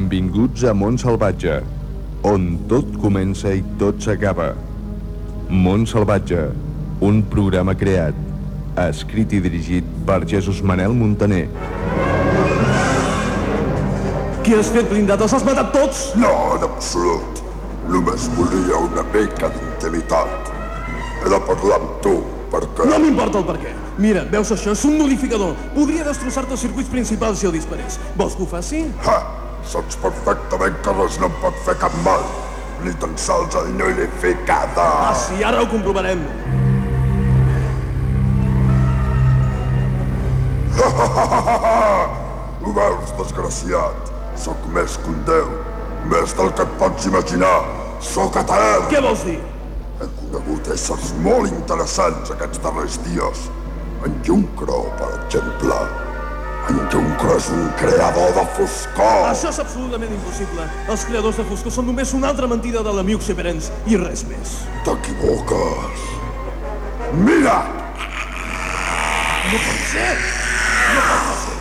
Benvinguts a Mont Salvatge, on tot comença i tot s'acaba. Mont Salvatge, un programa creat, escrit i dirigit per Jesús Manel Montaner. Què has fet, blindat? Els has matat tots? No, en absolut. Només volia una mica d'intimitat. He de parlar amb tu, perquè... No m'importa el per què. Mira, veus això? És un modificador. Podria destrossar-te els circuits principals si el disparés. Vols que ho faci? Ha! Saps perfectament que res no em pot fer cap mal. Ni tan sols el nullificada. Ah, sí, ara ho comprovarem. Ho veus, desgraciat? Sóc més que un déu. Més del que et pots imaginar. Sóc etern. Què vols dir? He conegut éssers molt interessants aquests darrers dies. En Juncro, per exemple. En Juncro és un creador de foscor. Això és absolutament impossible. Els creadors de Foscor són només una altra mentida de la Miuk Severens i res més. T'equivoques. Mira! No pot ser! No pot ser!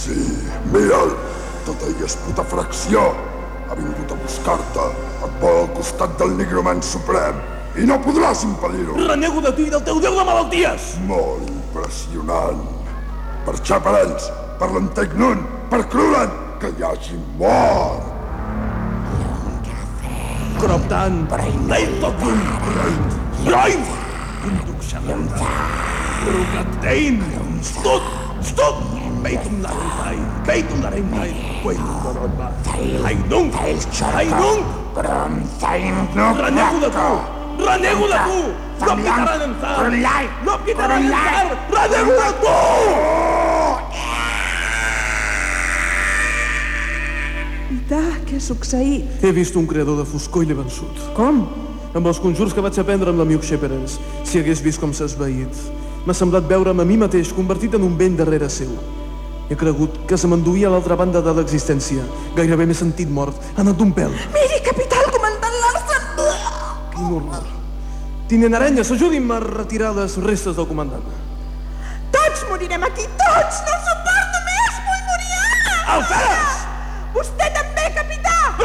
Sí, mira'l. Tot ell és puta fracció. Ha vingut a buscar-te. Et vol al costat del nigromant suprem. I no podràs impedir-ho. Renego de tu i del teu déu de malalties! Molt impressionant. Per xaparells, per l'antic Nun, per Cruran, que hi hagi mort. Croptan! Leitokum! Brain! Kundukshalan! Rugatein! Stud! Stud! Beitum larentai! Beitum larentai! Quaitum darodba! Hainung! Hainung! Renego de tu! Renego de tu! No em quitaran en zar! No em quitaran en zar! Renego de tu! Pità, què ha succeït? He vist un creador de foscor i l'he vençut. Com? Amb els conjurs que vaig aprendre amb la Miuk Sheperens, si hagués vist com s'ha esveït. M'ha semblat veure'm a mi mateix convertit en un vent darrere seu. He cregut que se m'enduia a l'altra banda de l'existència. Gairebé m'he sentit mort. Ha anat d'un pèl. Miri, capità, el comandant Larsen! Quin horror. Tinent Arenyes, ajudi'm a retirar les restes del comandant. Tots morirem aquí, tots! No suporto més! Vull morir ara! Alferes! Vostè també!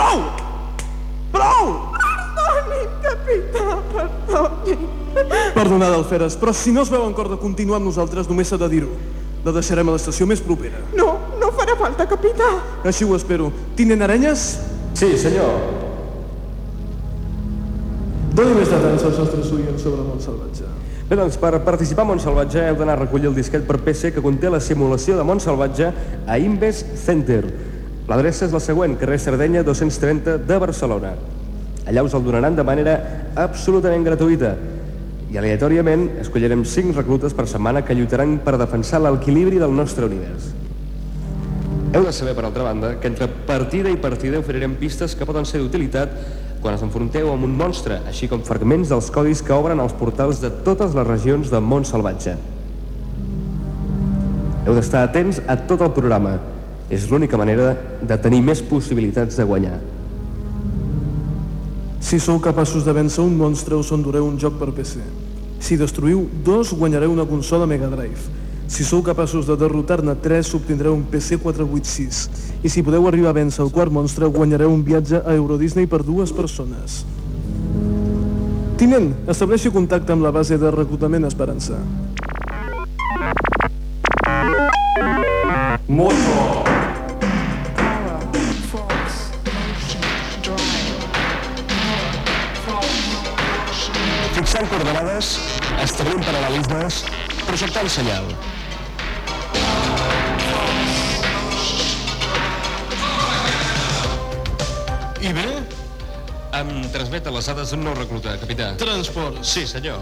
Prou! Prou! Perdoni, capità, perdoni. Perdonada, Alferes, però si no es veu en cor de continuar amb nosaltres, només s'ha de dir-ho. La deixarem a l'estació més propera. No, no farà falta, capità. Així ho espero. Tinent Arenyes? Sí, senyor. Doni més detalls als nostres oients sobre Mont Salvatge. Bé, doncs, per participar a Montsalvatge heu d'anar a recollir el disquet per PC que conté la simulació de Montsalvatge a Inves Center. L'adreça és la següent, carrer Sardenya 230 de Barcelona. Allà us el donaran de manera absolutament gratuïta. I aleatòriament escollirem 5 reclutes per setmana que lluitaran per defensar l'equilibri del nostre univers. Heu de saber, per altra banda, que entre partida i partida oferirem pistes que poden ser d'utilitat quan us enfronteu amb un monstre, així com fragments dels codis que obren els portals de totes les regions del món salvatge. Heu d'estar atents a tot el programa. És l'única manera de tenir més possibilitats de guanyar. Si sou capaços de vèncer un monstre, us endureu un joc per PC. Si destruïu dos, guanyareu una consola Mega Drive. Si sou capaços de derrotar-ne tres, obtindreu un PC 486. I si podeu arribar a vèncer el quart monstre, guanyareu un viatge a Euro Disney per dues persones. Tinent, estableixi contacte amb la base de reclutament Esperança. Moto! Fixant coordenades, establint paral·lelismes, projectant senyal. I bé, Em transmet les dades d'un nou recluta, capità. transport. Sí, senyor.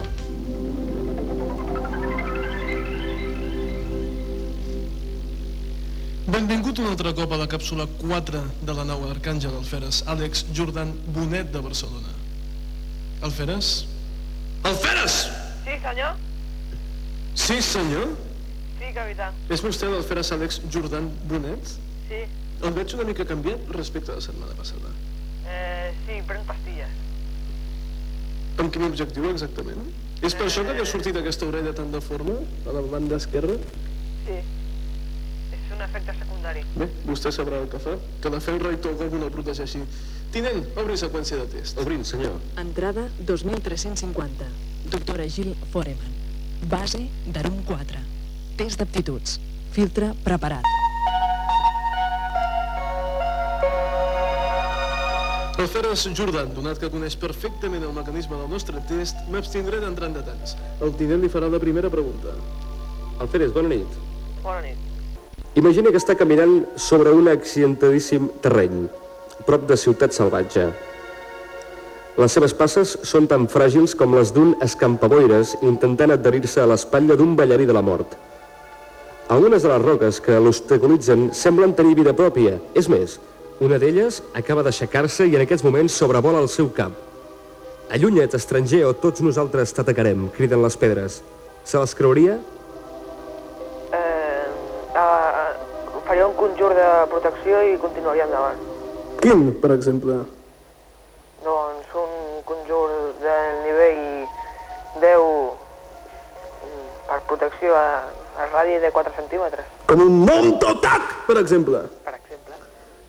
Benvingut un altre cop a la càpsula 4 de la nau Arcàngel Alferes, Àlex Jordan Bonet de Barcelona. Alferes? Alferes! Sí, senyor? Sí, senyor? Sí, capità. És vostè l'Alferes Àlex Jordan Bonet? Sí. El veig una mica canviat respecte a la setmana passada. Eh, sí, prenc pastilles. Amb quin objectiu exactament? És per això que li ha sortit aquesta orella tan deforme, a la banda esquerra? Sí. És un efecte secundari. Bé, vostè sabrà el que fa. Que la Felra i tot algú no el protegeixi. Tinent, obri seqüència de test. Obrint, senyor. Entrada 2350. Doctora Gil Foreman. Base d'Arum 4. Test d'aptituds. Filtre preparat. El Feres Jordan, donat que coneix perfectament el mecanisme del nostre test, m'abstindré d'entrar en detalls. El tinent li farà la primera pregunta. Alferes, bona nit. Bona nit. Imagina que està caminant sobre un accidentadíssim terreny, prop de Ciutat Salvatge. Les seves passes són tan fràgils com les d'un escampaboires intentant adherir-se a l'espatlla d'un ballarí de la mort. Algunes de les roques que l'obstaculitzen semblen tenir vida pròpia. És més, una d'elles acaba d'aixecar-se i en aquests moments sobrevola el seu cap. Allunya't, estranger, o tots nosaltres t'atacarem, criden les pedres. Se les creuria? Eh, eh, faria un conjur de protecció i continuaria endavant. Quin, per exemple? Doncs un conjur del nivell 10 mm, per protecció a, a radi de 4 centímetres, Com un montotac, per exemple. per exemple.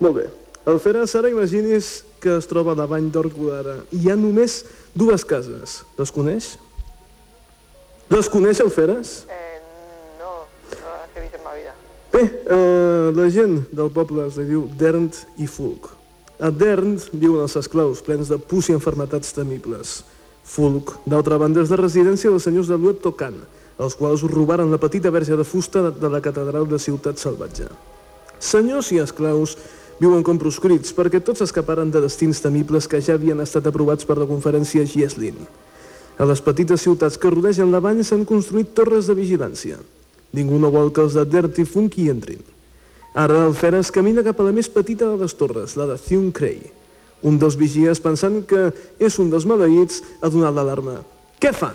Molt bé. El Feres, ara imagini's que es troba a la vall d'Orcudara. Hi ha només dues cases. Les coneix? Les coneix el Feres? Eh, no, no les he vist en ma vida. Bé, eh, la gent del poble es diu Dernt i Fulk. A Dernt viuen els esclaus plens de pus i enfermetats temibles. Fulk, d'altra banda, és de residència dels senyors de Luet Tocan, els quals robaren la petita verge de fusta de la catedral de Ciutat Salvatge. Senyors i esclaus viuen com proscrits perquè tots escaparen de destins temibles que ja havien estat aprovats per la conferència Gieslin. A les petites ciutats que rodegen la vall s'han construït torres de vigilància. Ningú no vol que els de Dirty Funk hi entrin. Ara el Feres camina cap a la més petita de les torres, la de Thune Cray. Un dels vigies, pensant que és un dels maleïts, ha donat l'alarma. Què fa?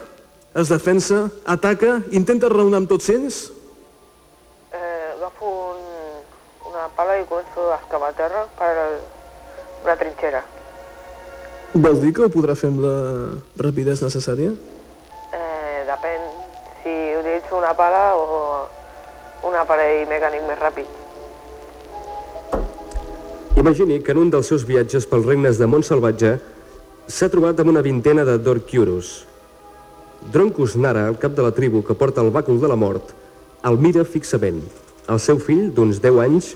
Es defensa, ataca, intenta raonar amb tots ells? Eh, agafo un, una pala i començo a excavar terra per una trinxera. Vols dir que ho podrà fer amb la rapidesa necessària? Eh, depèn si utilitzo una pala o un aparell mecànic més ràpid. Imagini que en un dels seus viatges pels regnes de Montsalvatge s'ha trobat amb una vintena de Dorcurus. Droncus Nara, el cap de la tribu que porta el bàcul de la mort, el mira fixament. El seu fill, d'uns 10 anys,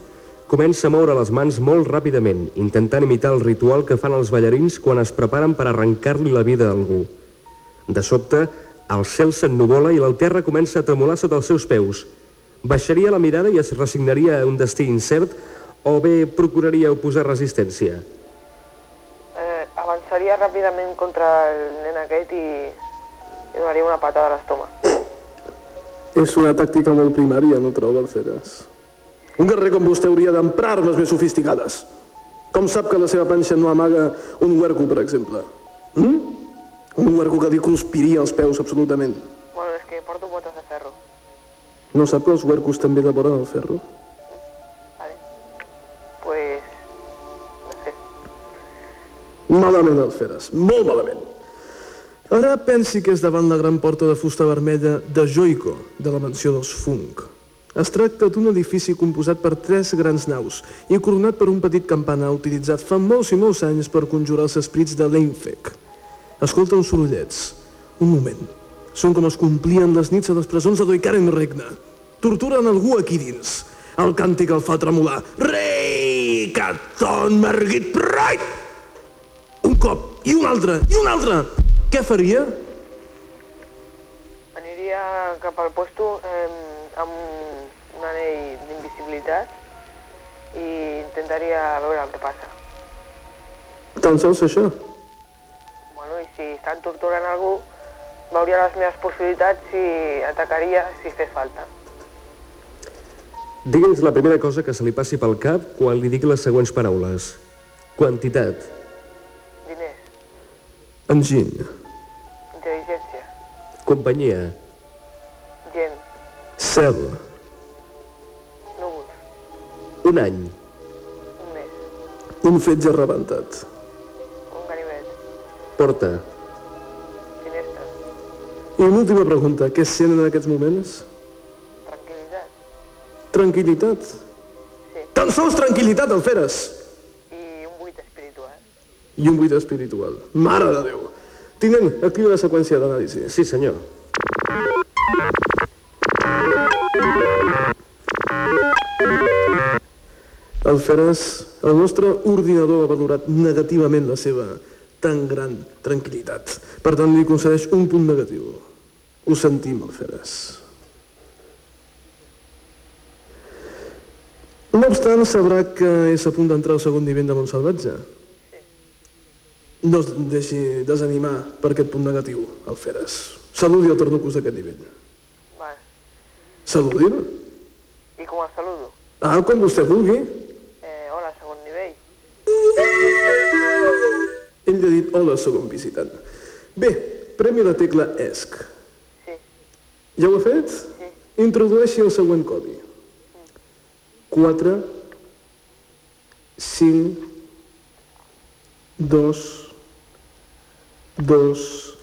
comença a moure les mans molt ràpidament, intentant imitar el ritual que fan els ballarins quan es preparen per arrencar-li la vida a algú. De sobte, el cel s'ennuvola i la terra comença a tremolar sota els seus peus. Baixaria la mirada i es resignaria a un destí incert o bé procuraria oposar resistència? Eh, avançaria ràpidament contra el nen aquest i, i donaria una patada a l'estómac. És una tàctica molt primària, no troba el Feres? Un guerrer com vostè hauria d'emprar armes més sofisticades. Com sap que la seva panxa no amaga un huerco, per exemple? Mm? Un huerco que li cruspiria els peus, absolutament. Bueno, és que porto botes de ferro. No sap que els huercos també devoren el ferro? Malament el Feres, molt malament. Ara pensi que és davant la gran porta de fusta vermella de Joico, de la mansió dels Funk. Es tracta d'un edifici composat per tres grans naus i coronat per un petit campanar utilitzat fa molts i molts anys per conjurar els esprits de l'Einfec. Escolta uns sorollets. Un moment. Són com es complien les nits a les presons de Doikaren Regne. Torturen algú aquí dins. El càntic el fa tremolar. Rei, Caton, Margit, Pride! Cop, i un altre, i un altre! Què faria? Aniria cap al puesto eh, amb un anell d'invisibilitat i intentaria veure el que passa. Tan sols això. Bueno, i si estan torturant algú, veuria les meves possibilitats i atacaria si fes falta. Digue'ns la primera cosa que se li passi pel cap quan li digui les següents paraules. Quantitat, Enginy, intel·ligència, companyia, gent, cel, núvols, un any, un mes, un fetge rebentat. un ganivet, porta, finestra, I una última pregunta. Què sent en aquests moments? tranquil·litat, Tranquilitat. Tan sols tranquil·litat, Alferes. I un buit espiritual. I un buit espiritual. Mare de Déu. Tinent, activa la seqüència d'anàlisi. Sí, senyor. Alferes, el nostre ordinador ha valorat negativament la seva tan gran tranquil·litat. Per tant, li concedeix un punt negatiu. Ho sentim, Alferes. No obstant, sabrà que és a punt d'entrar al segon nivell de Montsalvatge. No es deixi desanimar per aquest punt negatiu, Alferes. Saludi el Tornucus d'aquest nivell. Vale. Saludi'l. I com el saludo? Ah, com vostè vulgui. Eh, hola, segon nivell. Ell li ha dit hola, segon visitant. Bé, premi la tecla ESC. Sí. Ja ho ha fet? Sí. Introdueixi el següent codi. 4, 5, 2, 2,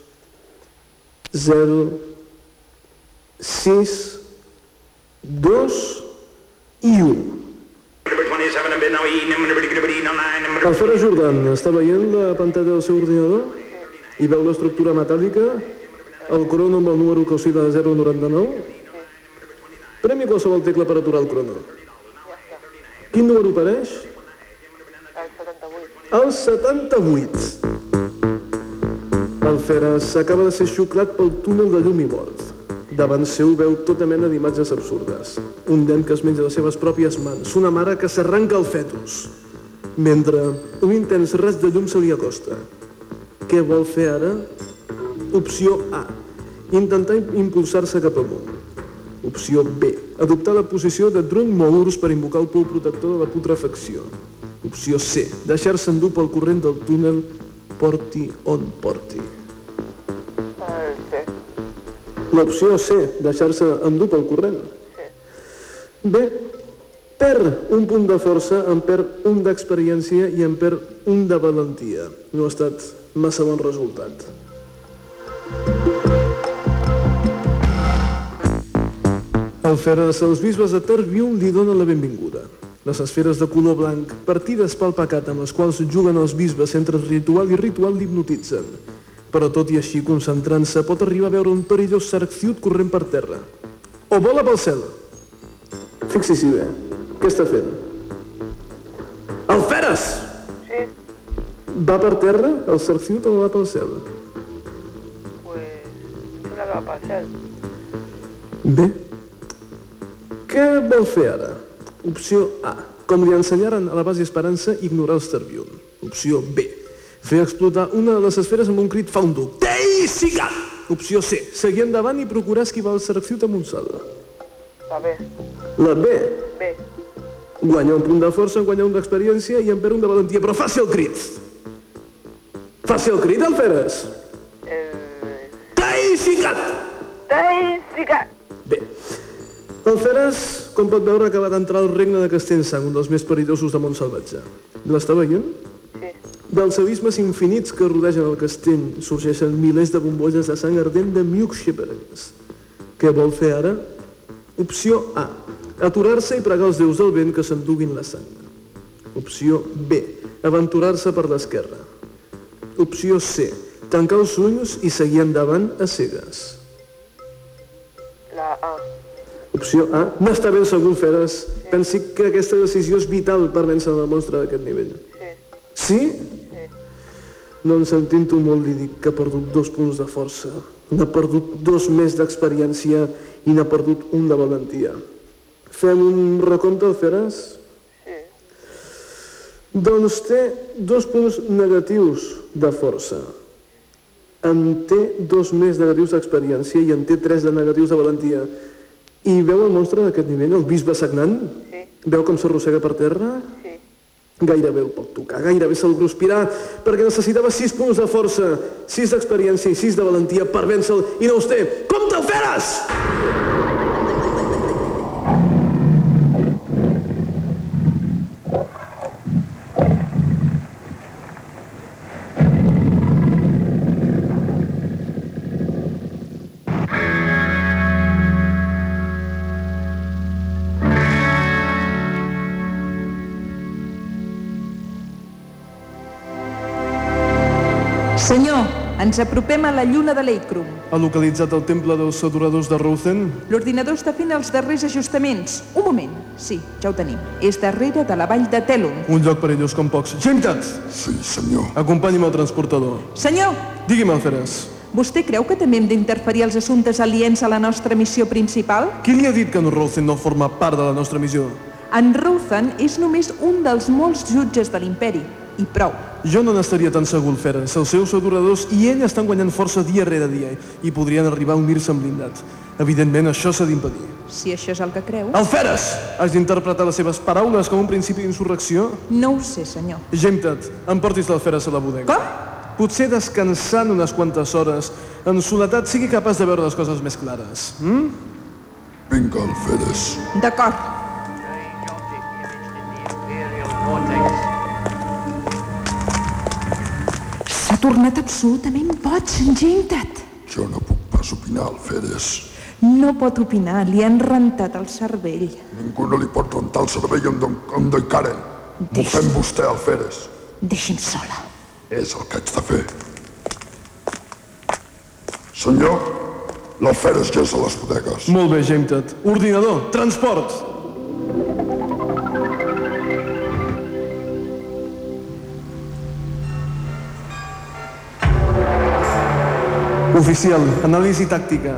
0, 6, 2 i 1. El Ferre Jordan està veient la pantalla del seu ordinador i veu l'estructura metàl·lica, el crono amb el número que oscil·la de 0,99. Premi qualsevol tecla per aturar el crono. Quin número apareix? El 78. El 78. El Feres acaba de ser xuclat pel túnel de llum i mort. Davant seu veu tota mena d'imatges absurdes. Un nen que es menja les seves pròpies mans, una mare que s'arranca el fetus, mentre un intens raig de llum se li acosta. Què vol fer ara? Opció A. Intentar impulsar-se cap amunt. Opció B. Adoptar la posició de drunk mours per invocar el pou protector de la putrefacció. Opció C. Deixar-se endur pel corrent del túnel porti on porti. L'opció C. Deixar-se endur pel corrent. Bé, perd un punt de força, en perd un d'experiència i en perd un de valentia. No ha estat massa bon resultat. El Feres als bisbes de Terbium li dona la benvinguda. Les esferes de color blanc, partides pel pecat amb les quals juguen els bisbes entre ritual i ritual l'hipnotitzen. Però tot i així, concentrant-se, pot arribar a veure un perillós sarcciut corrent per terra. O vola pel cel. Fixi-s'hi bé. Què està fent? El Feres! Sí. Va per terra, el sarcciut, o va pel cel? Pues... Sembla que va pel cel. Bé. Què vol fer ara? Opció A. Com li ensenyaren a la base Esperança, ignorar els Terbium. Opció B. Fer explotar una de les esferes amb un crit fa un duc. Teisiga! Opció C. Seguir endavant i procurar esquivar el Sarcciut amb un salt. Va bé. La B. Bé. Guanya un punt de força, guanya un d'experiència i en perd un de valentia, però faci el crit. Faci el crit, Alferes. El... Teisiga! Teisiga! Bé, el Feres, com pot veure, acaba d'entrar al regne de Castellsang, un dels més perillosos de Montsalvatge. L'està veient? Sí. Dels abismes infinits que rodegen el castell sorgeixen milers de bombolles de sang ardent de Mewkshippers. Què vol fer ara? Opció A. Aturar-se i pregar els déus del vent que s'enduguin la sang. Opció B. Aventurar-se per l'esquerra. Opció C. Tancar els ulls i seguir endavant a cegues. La A. Opció A. N'està ben segur, Feres. Pensi que aquesta decisió és vital per vèncer el monstre d'aquest nivell. Sí. Sí? No en sentint-ho molt li dic que ha perdut dos punts de força. N'ha perdut dos més d'experiència i n'ha perdut un de valentia. Fem un recompte, Feres? Sí. Doncs té dos punts negatius de força. En té dos més negatius d'experiència i en té tres de negatius de valentia. I veu el monstre d'aquest nivell, el bisbe sagnant? Sí. Veu com s'arrossega per terra? Sí. Gairebé el pot tocar, gairebé se'l gruspirà, perquè necessitava sis punts de força, sis d'experiència i sis de valentia per vèncer-lo, i no els té. Com te'l feres? Senyor, ens apropem a la lluna de l'Eikrum. Ha localitzat el temple dels adoradors de Rothen? L'ordinador està fent els darrers ajustaments. Un moment. Sí, ja ho tenim. És darrere de la vall de Telum. Un lloc perillós com pocs. Gemtat! Sí, senyor. Acompanyi'm al transportador. Senyor, Digui'm, Alferes, vostè creu que també hem d'interferir als assumptes aliens a la nostra missió principal? qui li ha dit que en Rothen no forma part de la nostra missió? En Ruthan és només un dels molts jutges de l'imperi. I prou. Jo no n'estaria tan segur, Alferes. Els seus adoradors i ell estan guanyant força dia rere dia i podrien arribar a unir-se amb blindat. Evidentment, això s'ha d'impedir. Si això és el que creu. Alferes! Has d'interpretar les seves paraules com un principi d'insurrecció? No ho sé, senyor. Gemtat, emportis l'Alferes a la bodega. Com? Potser descansant unes quantes hores, en soledat sigui capaç de veure les coses més clares. Mm? Vinga, Alferes. D'acord. Tornat absolutament boig, engentat. Jo no puc pas opinar, Alferes. No pot opinar, li han rentat el cervell. Ningú no li pot rentar el cervell amb Don, amb Don Karen. M'ho fem vostè, Alferes. Deixi'm sola. És el que haig de fer. Senyor, l'Alferes ja és a les bodegues. Molt bé, Gemtat. Ordinador, transport! Oficial, anàlisi tàctica.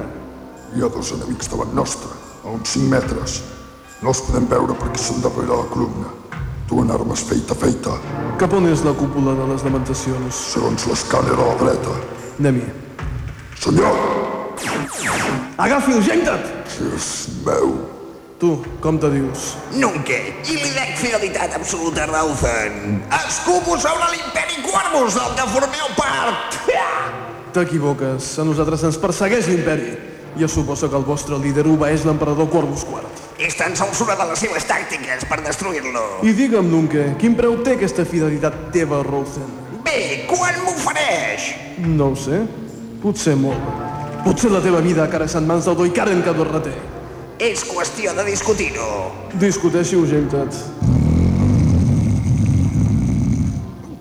Hi ha dos enemics davant nostre, a uns 5 metres. No els podem veure perquè són darrere la columna. Duen armes feita feita, Cap on és la cúpula de les lamentacions? segons l'escàner a la dreta. Anem-hi. Senyor, Agafi el Gemtat! és meu. Tu, com te dius? Nunca, i li dec fidelitat absoluta a Rauthen. Escupo sobre l'imperi Quarmus, del que formeu part. T'equivoques. A nosaltres ens persegueix l'imperi. I es suposa que el vostre líder obeeix l'emperador Corvus IV. És tan sols una de les seves tàctiques per destruir-lo. I digue'm, Nunke, quin preu té aquesta fidelitat teva a Rothen? Bé, quan m'ofereix? No ho sé. Potser molt. Potser la teva vida encara és en mans del Doikaren que et reté. És qüestió de discutir-ho. Discuteixi-ho, Gemtat.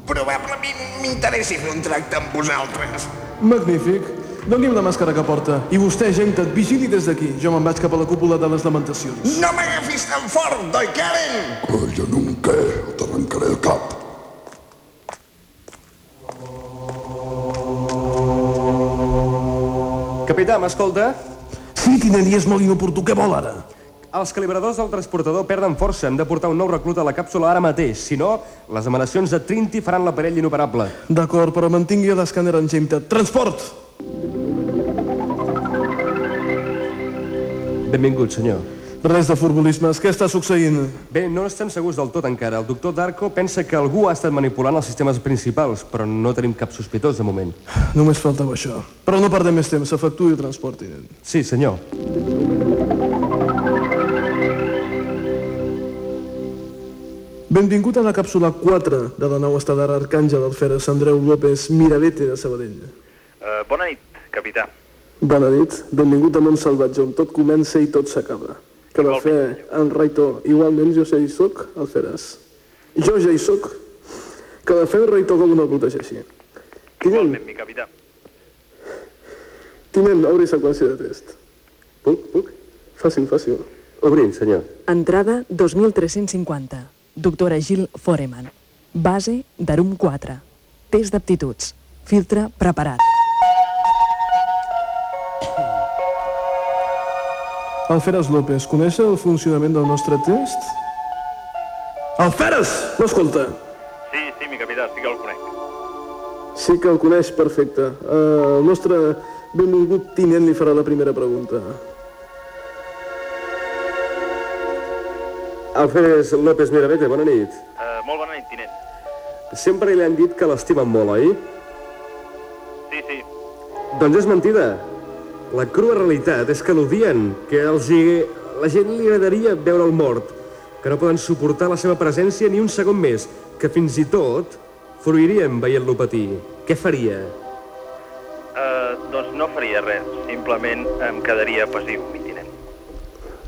Probablement m'interessi fer un tracte amb vosaltres. Magnífic. Doni'm la màscara que porta. I vostè, Gemtat, vigili des d'aquí. Jo me'n vaig cap a la cúpula de les lamentacions. No m'agafis tan fort, Doikaren! Calla, nunca, o t'arrencaré el cap. Capità, m'escolta? Sí, tinent, i és molt inoportú. Què vol ara? Els calibradors del transportador perden força. Hem de portar un nou reclut a la càpsula ara mateix. Si no, les emanacions de Trinity faran l'aparell inoperable. D'acord, però mantingui l'escàner en Gemtat. Transport! Benvingut, senyor. Res de futbolismes. Què està succeint? Bé, no estem segurs del tot encara. El doctor Darko pensa que algú ha estat manipulant els sistemes principals, però no tenim cap sospitós de moment. Només faltava això. Però no perdem més temps. Efectuï el transport, tinent. Sí, senyor. Benvingut a la càpsula 4 de la nau estel·lar Arcàngel Alferes Andreu López Miravete de Sabadell. Uh, bona nit, capità. Bona nit, benvingut a Mont Salvatge, on tot comença i tot s'acaba. Que la fe en Raito, igualment jo ja hi soc, Alferes. Jo ja hi soc. Que la fe en Raito com no el protegeixi. Tinent, Igualment, mi capità. tinent, obri seqüència de test. Puc, puc? Fàcil, fàcil. Obrim, senyor. Entrada 2350. Doctora Gil Foreman. Base d'Arum 4. Test d'aptituds. Filtre preparat. Alferes López, coneix el funcionament del nostre test? Alferes! M'escolta! Sí, sí, mi capità, sí que el conec. Sí que el coneix, perfecte. Uh, el nostre benvolgut tinent li farà la primera pregunta. Alferes López Miravete, bona nit. Uh, molt bona nit, tinent. Sempre li han dit que l'estimen molt, oi? Sí, sí. Doncs és mentida. La crua realitat és que l'odien, que els hi... la gent li agradaria veure'l mort, que no poden suportar la seva presència ni un segon més, que fins i tot fruirien veient-lo patir. Què faria? Uh, doncs no faria res, simplement em quedaria passiu, mi tinent.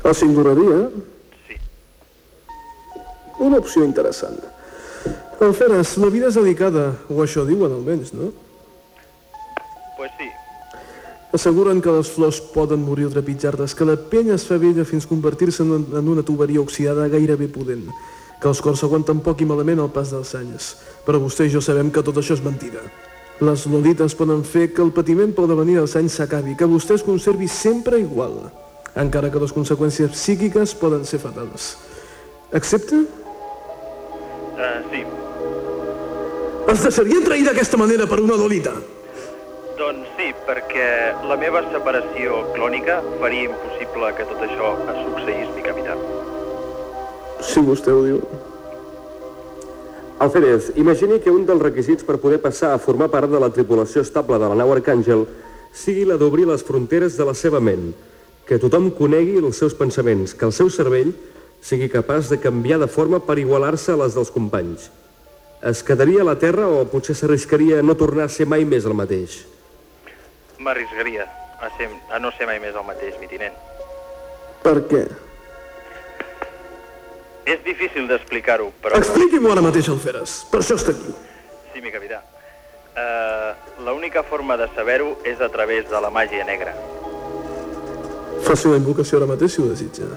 El singuraria? Una opció interessant. Alferes, la vida és delicada, o això diuen almenys, no? Pues sí. Asseguren que les flors poden morir trepitjar-les, que la penya es fa vella fins convertir-se en, en una tuberia oxidada gairebé pudent, que els cors aguanten poc i malament el pas dels anys. Però vostè i jo sabem que tot això és mentida. Les lolites poden fer que el patiment per devenir dels anys s'acabi, que vostè es conservi sempre igual, encara que les conseqüències psíquiques poden ser fatals. Accepta? Uh, sí. Ens deixaria trair d'aquesta manera per una lolita? Doncs sí, perquè la meva separació clònica faria impossible que tot això es succeís, mi capità. Si vostè ho diu. Alferez, imagini que un dels requisits per poder passar a formar part de la tripulació estable de la nau Arcàngel sigui la d'obrir les fronteres de la seva ment, que tothom conegui els seus pensaments, que el seu cervell sigui capaç de canviar de forma per igualar-se a les dels companys. Es quedaria a la Terra o potser s'arriscaria a no tornar a ser mai més el mateix? M'arriscaria a, ser, a no ser mai més el mateix, mi tinent. Per què? És difícil d'explicar-ho, però... Expliqui-m'ho ara mateix, Alferes. Per això està aquí. Sí, mi capità. Uh, L'única forma de saber-ho és a través de la màgia negra. Faci una invocació ara mateix, si ho desitja.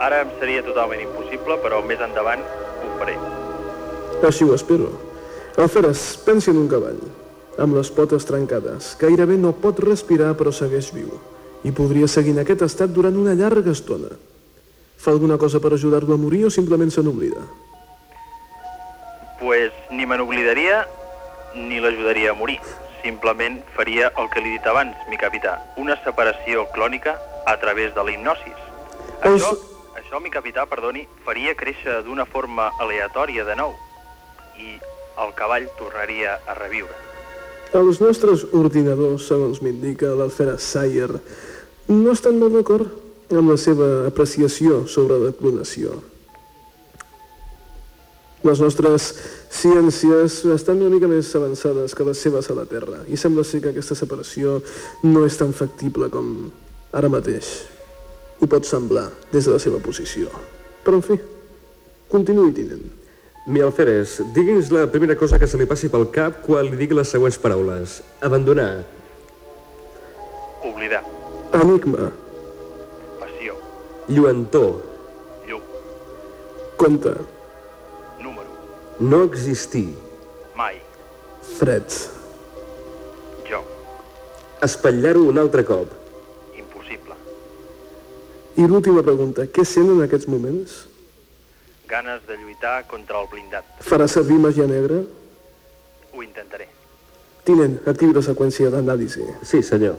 Ara em seria totalment impossible, però més endavant ho faré. Així ho espero. Alferes, pensi en un cavall, amb les potes trencades. Gairebé no pot respirar, però segueix viu. I podria seguir en aquest estat durant una llarga estona. Fa alguna cosa per ajudar-lo a morir o simplement se n'oblida? Pues ni me n'oblidaria ni l'ajudaria a morir. Simplement faria el que li he dit abans, mi capità. Una separació clònica a través de la hipnosis. Això, això, mi capità, perdoni, faria créixer d'una forma aleatòria de nou. I el cavall tornaria a reviure. Els nostres ordinadors, segons m'indica l'Alferes Sayer, no estan molt d'acord amb la seva apreciació sobre la clonació. Les nostres ciències estan una mica més avançades que les seves a la Terra i sembla ser que aquesta separació no és tan factible com ara mateix. Ho pot semblar des de la seva posició. Però, en fi, continuï, tinent. Mi Alferes, digui'ns la primera cosa que se li passi pel cap quan li digui les següents paraules. Abandonar, Oblidar. Enigma, Passió. lluentor, Llum. compte, Número. no existir, Mai. fred, Jo. espatllar-ho un altre cop. I l'última pregunta, què sent en aquests moments? Ganes de lluitar contra el blindat. Farà servir màgia negra? Ho intentaré. Tinent, activi la seqüència d'anàlisi. Sí, senyor.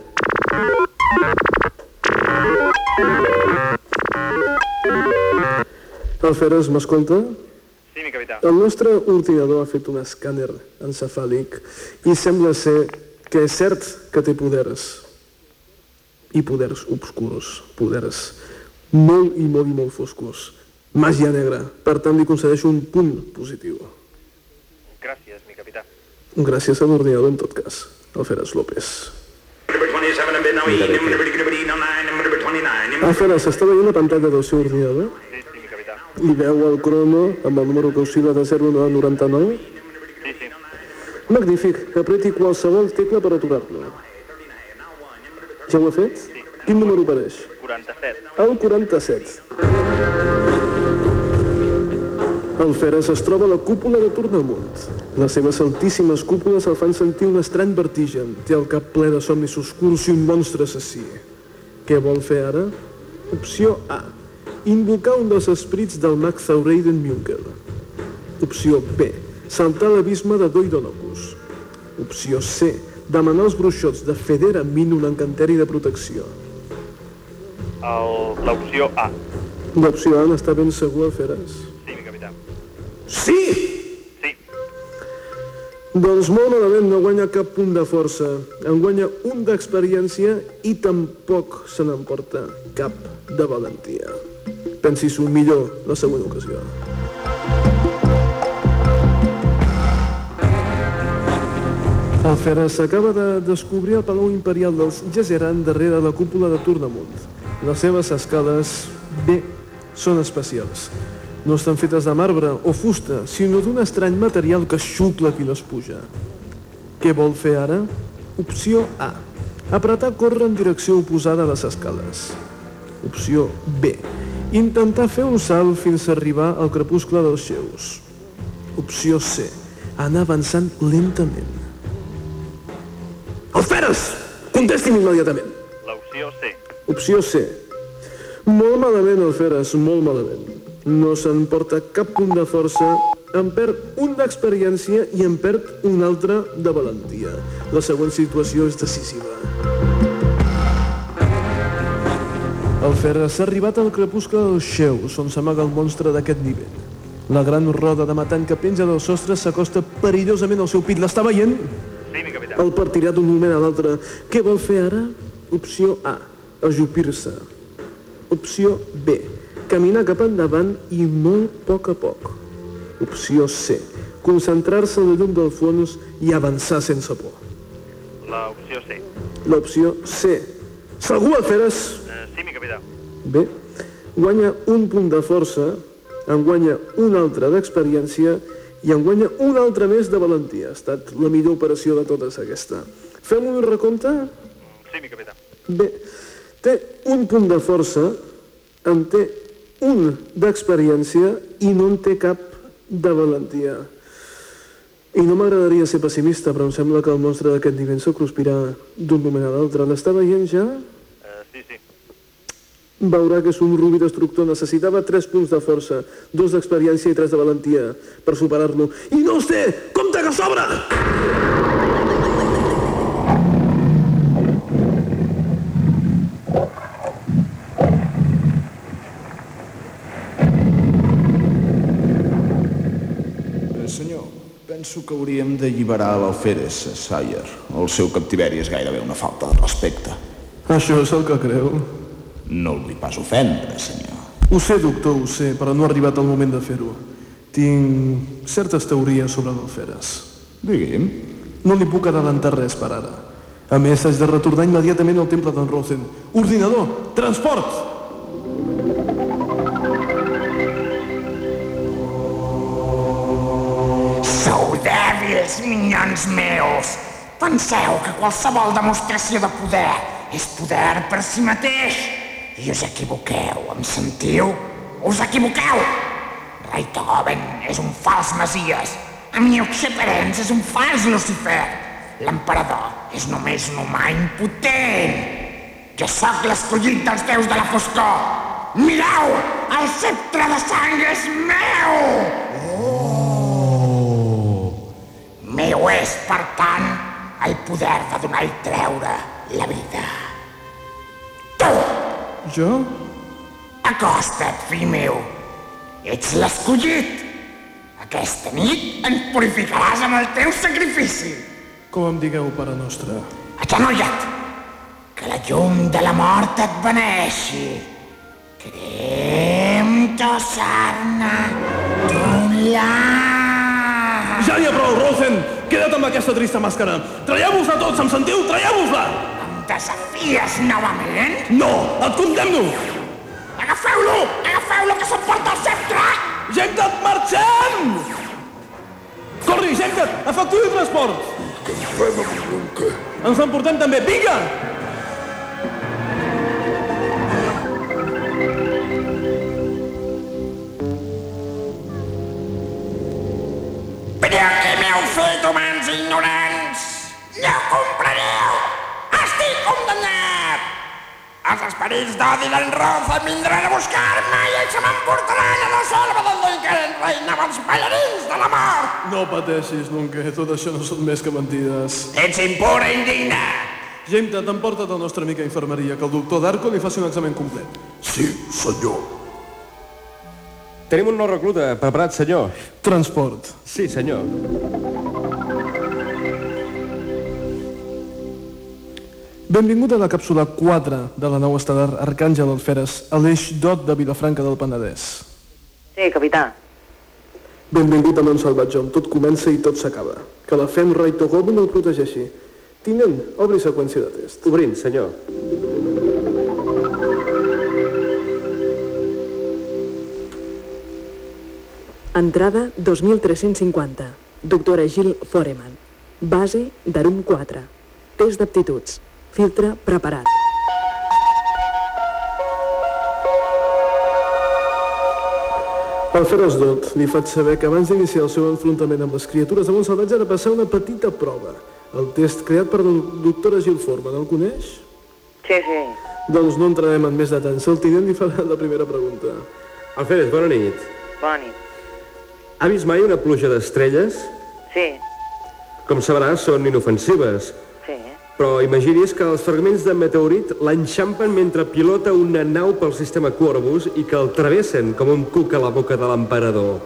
Alferes, m'escolta? Sí, mi capità. El nostre ordinador ha fet un escàner encefàlic i sembla ser que és cert que té poders. I poders obscurs, poders molt i molt i molt foscos. Màgia negra. Per tant, li concedeixo un punt positiu. Gràcies, mi capità. Gràcies a l'ordinador, en tot cas. Alferes López. Alferes, s'està veient la pantalla del seu ordinador? Sí, sí, mi capità. I veu el crono amb el número que oscil·la de 0 a 99? Sí, sí. Magnífic. Apreti qualsevol tecla per aturar-lo. Ja ho ha fet? Quin número apareix? 47. El 47. El Feres es troba a la cúpula de Tornamunt. Les seves altíssimes cúpules el fan sentir un estrany vertigen. Té el cap ple de somnis oscurs i un monstre assassí. Què vol fer ara? Opció A. Invocar un dels esprits del mag Thaureiden Munkel. Opció B. Saltar l'abisme de Doidonocus. Opció C. Demanar als bruixots de Federa Min un encanteri de protecció. El- L'opció A. L'opció A n'està ben segur, Feres? Sí, mi capità. Sí! Sí. Doncs molt malament, no guanya cap punt de força. En guanya un d'experiència i tampoc se n'emporta cap de valentia. Pensi-s'ho millor la següent ocasió. El Feres s'acaba de descobrir el Palau Imperial dels Gesseran darrere la cúpula de Tornamunt. Les seves escales, bé, són especials. No estan fetes de marbre o fusta, sinó d'un estrany material que xucla qui les puja. Què vol fer ara? Opció A. Apretar córrer en direcció oposada a les escales. Opció B. Intentar fer un salt fins a arribar al crepuscle dels xeus. Opció C. Anar avançant lentament. Alferes! Contesti'm immediatament. L'opció C. Opció C. Molt malament, Alferes, molt malament. No se'n porta cap punt de força, en perd un d'experiència i en perd un altre de valentia. La següent situació és decisiva. Alferes s'ha arribat al crepuscle dels xeus, on s'amaga el monstre d'aquest nivell. La gran roda de matant que penja del sostre s'acosta perillosament al seu pit. L'està veient? Sí, mi capità. El partirà d'un moment a l'altre. Què vol fer ara? Opció A. Ajupir-se. Opció B. Caminar cap endavant i molt a poc a poc. Opció C. Concentrar-se en la llum del fons i avançar sense por. L'opció C. L'opció C. Segur, Alferes? Eh, sí, mi capità. Bé. Guanya un punt de força, en guanya un altre d'experiència i en guanya un altre més de valentia. Ha estat la millor operació de totes aquesta. Fem un recompte? Sí, mi capità. Bé, té un punt de força, en té un d'experiència i no en té cap de valentia. I no m'agradaria ser pessimista, però em sembla que el monstre d'aquest nivell s'acrospirà d'un moment a l'altre. L'està veient ja? Veurà que és un rubi destructor. Necessitava 3 punts de força, 2 d'experiència i 3 de valentia per superar-lo. I no els té! Compte que sobra! Eh, penso que hauríem d'alliberar l'Alferes, Sire. El seu captiveri és gairebé una falta de respecte. Això és el que creu? No el vull pas ofendre, senyor. Ho sé, doctor, ho sé, però no ha arribat el moment de fer-ho. Tinc certes teories sobre l'Alferes. Digui'm. No li puc adelantar res per ara. A més, haig de retornar immediatament al temple d'en Rosen. Ordinador! Transport! Sou dèbils, minyons meus. Penseu que qualsevol demostració de poder és poder per si mateix. I us equivoqueu, em sentiu? Us equivoqueu! Reitogoven és un fals masies. Amnioxeperens és un fals Lucifer. L'emperador és només un humà impotent. Jo sóc l'escollit dels déus de la foscor. Mireu! El sceptre de sang és meu! Meu és, per tant, el poder de donar i treure la vida. Tu! Jo? Acosta't, fill meu. Ets l'escollit. Aquesta nit ens purificaràs amb el teu sacrifici. Com em digueu, pare nostre? Agenolla't. Que la llum de la mort et beneixi. Crem to sarna d'unla. Ja n'hi ha prou, Rosen! Queda't amb aquesta trista màscara! Traieu-vos-la tots, em sentiu? Traieu-vos-la! Desafies novament? No! Et condemno! Agafeu-lo! Agafeu-lo, que s'emporta el sceptre! Jecta't, marxem! Corri, Jecta't! Efectuï transport! Què en fem amb què? Ens l'emportem també, vinga! Però què m'heu fet, humans ignorants? No ho comprareu! Estic condemnat! Els esperits d'odi d'en Roza vindran a buscar-me i ells se m'emportaran a la selva d'on Lincoln reinava els ballarins de la mort! No pateixis, Nunca, tot això no són més que mentides. Ets impura i indigna! Gemta, t'emporta't al nostre amic a infermeria, que el doctor Darko li faci un examen complet. Sí, senyor. Tenim un nou recluta preparat, senyor. Transport. Sí, senyor. Benvingut a la càpsula 4 de la nau estel·lar Arcàngel Alferes, a l'eix DOT de Vilafranca del Penedès. Sí, capità. Benvingut a Montsalvatge, on tot comença i tot s'acaba. Que la Fenra i Togobo no el protegeixi. Tinent, obri seqüència de test. Obrint, senyor. Entrada 2350. Doctora Gil Foreman. Base d'Arum 4. Test d'aptituds. Filtre preparat. El feroç dot li faig saber que abans d'iniciar el seu enfrontament amb les criatures de Montsalvatge ha de passar una petita prova. El test creat per la doctora Gil Forman, el coneix? Sí, sí. Doncs no entrarem en més detalls. El tinent li farà la primera pregunta. Alferes, bona nit. Bona nit. Ha vist mai una pluja d'estrelles? Sí, Com sabràs, són inofensives. Però imagini's que els fragments de meteorit l'enxampen mentre pilota una nau pel sistema Corvus i que el travessen com un cuc a la boca de l'emperador.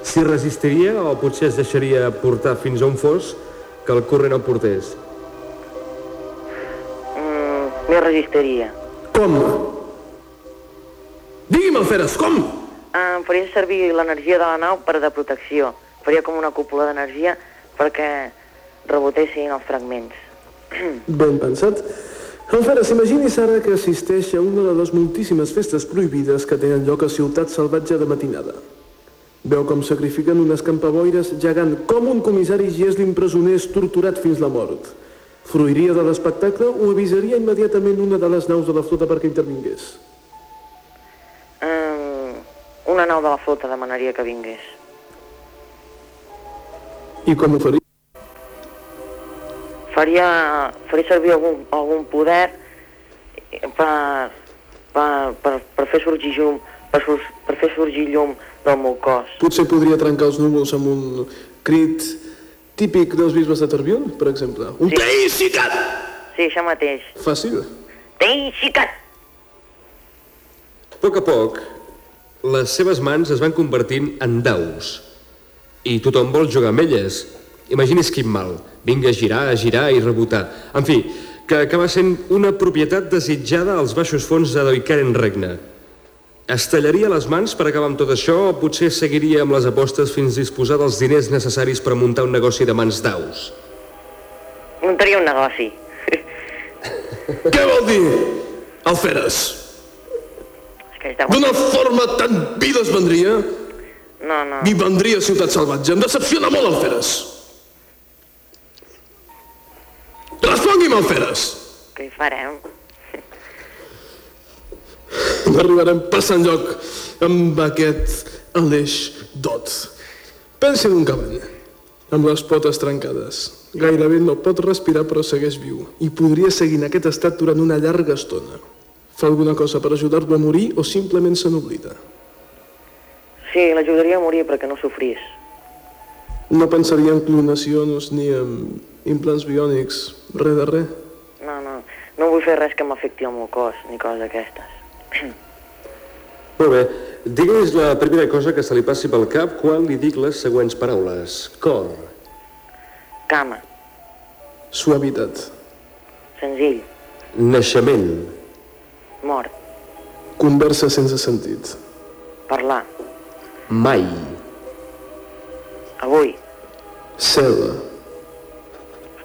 Si resistiria o potser es deixaria portar fins on fos que el corrent el portés. Mm, M'hi resistiria. Com? Digui'm, Alferes, com? Em faria servir l'energia de la nau per de protecció. Faria com una cúpula d'energia perquè rebotessin els fragments. Ben pensat. Alferes, imagini's ara que assisteix a una de les moltíssimes festes prohibides que tenen lloc a Ciutat Salvatge de matinada. Veu com sacrifiquen unes campaboires gegant com un comissari Geslin presoner és torturat fins la mort. Fruiria de l'espectacle o avisaria immediatament una de les naus de la flota perquè intervingués? Eh, una nau de la flota demanaria que vingués. I com ho faria? Faria, faria servir algun, algun poder per, per, per, per fer sorgir llum, per, sur, per fer sorgir llum del meu cos. Potser podria trencar els núvols amb un crit típic dels bisbes de Terbion, per exemple. Un Sí. Teïcicat! Sí, això mateix. Fàcil. Teixicat! A poc a poc, les seves mans es van convertint en daus. I tothom vol jugar amb elles. Imagini's quin mal. Vinga a girar, a girar i rebotar. En fi, que acaba sent una propietat desitjada als baixos fons de Doikaren Regne. Es tallaria les mans per acabar amb tot això o potser seguiria amb les apostes fins disposar dels diners necessaris per muntar un negoci de mans daus? Muntaria un negoci. Què vol dir, Alferes? D'una forma tan vida es vendria? No, no. Ni vendria Ciutat Salvatge. Em decepciona molt, Alferes. Respongui'm, Alferes. Què hi farem? No arribarem per Sant Lloc amb aquest Aleix Dot. Pensi en un cavall, amb les potes trencades. Gairebé no pot respirar però segueix viu i podria seguir en aquest estat durant una llarga estona. Fa alguna cosa per ajudar-lo a morir o simplement se n'oblida? Sí, l'ajudaria a morir perquè no sofrís. No pensaria en clonacions ni en implants biònics, res de res. No, no. No vull fer res que m'afecti el meu cos, ni coses d'aquestes. Molt bé. Digue'ns la primera cosa que se li passi pel cap quan li dic les següents paraules. Cor, Cama, Suavitat, senzill, naixement, mort, conversa sense sentit, parlar, mai, avui, cel,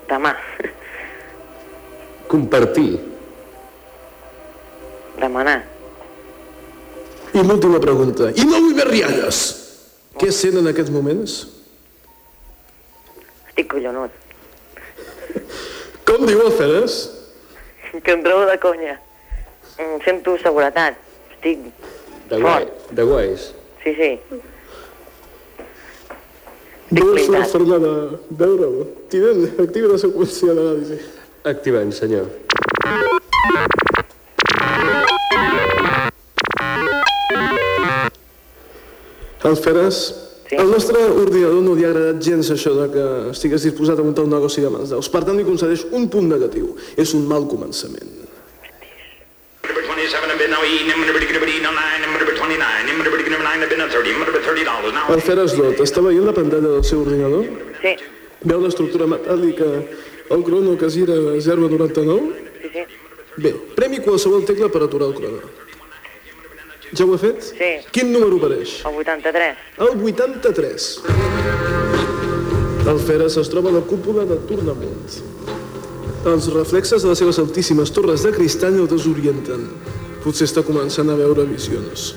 demà, compartir, demanar, I l'última pregunta. I no vull més rialles! Què sent en aquests moments? estic collonut. Com diu el Feres? Que em trobo de conya. Mm, Sento seguretat. Estic... de, guai, de guais. Sí, sí. Vols la Fernanda veure-ho? Tinent, activa la seqüència d'anàlisi. Activant, senyor. El Feres, sí. el nostre ordinador no li ha agradat gens això de que estigués disposat a muntar un negoci de mans daus. Per tant, li concedeix un punt negatiu. És un mal començament. El Feres Dot, està veient la pantalla del seu ordinador? Sí. Veu l'estructura metàl·lica, el crono que gira a 0 a 99? Sí, sí. Bé, premi qualsevol tecla per aturar el crono. Ja ho he fet? Sí. Quin número apareix? El 83. El 83. El Feres es troba a la cúpula de Tornamunt. Els reflexes de les seves altíssimes torres de cristall el desorienten. Potser està començant a veure visions.